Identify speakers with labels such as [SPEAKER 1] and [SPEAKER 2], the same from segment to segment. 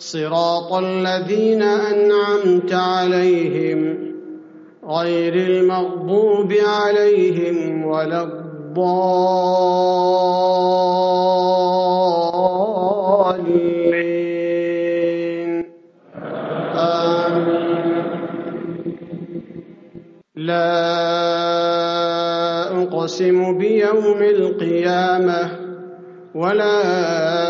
[SPEAKER 1] صراط الذين أنعمت عليهم غير المغضوب عليهم ولا الضالين. آمين. لا أقسم بيوم القيامة ولا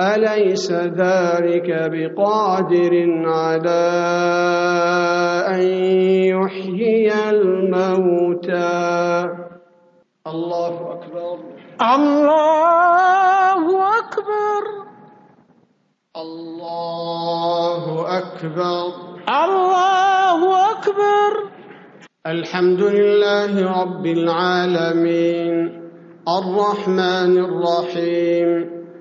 [SPEAKER 1] أليس ذلك بقادر على أن يحيي الموتى؟ الله أكبر.
[SPEAKER 2] الله أكبر.
[SPEAKER 1] الله أكبر.
[SPEAKER 2] الله أكبر.
[SPEAKER 1] الحمد لله رب العالمين. الرحمن الرحيم.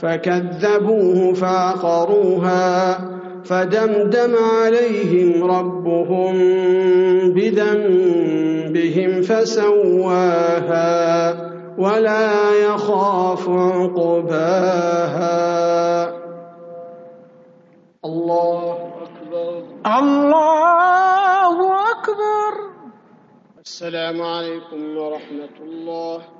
[SPEAKER 1] فكذبوه فعقروها فدمدم عليهم ربهم بذنبهم فسواها ولا يخاف عقباها. الله أكبر.
[SPEAKER 2] الله أكبر.
[SPEAKER 1] السلام عليكم ورحمة الله.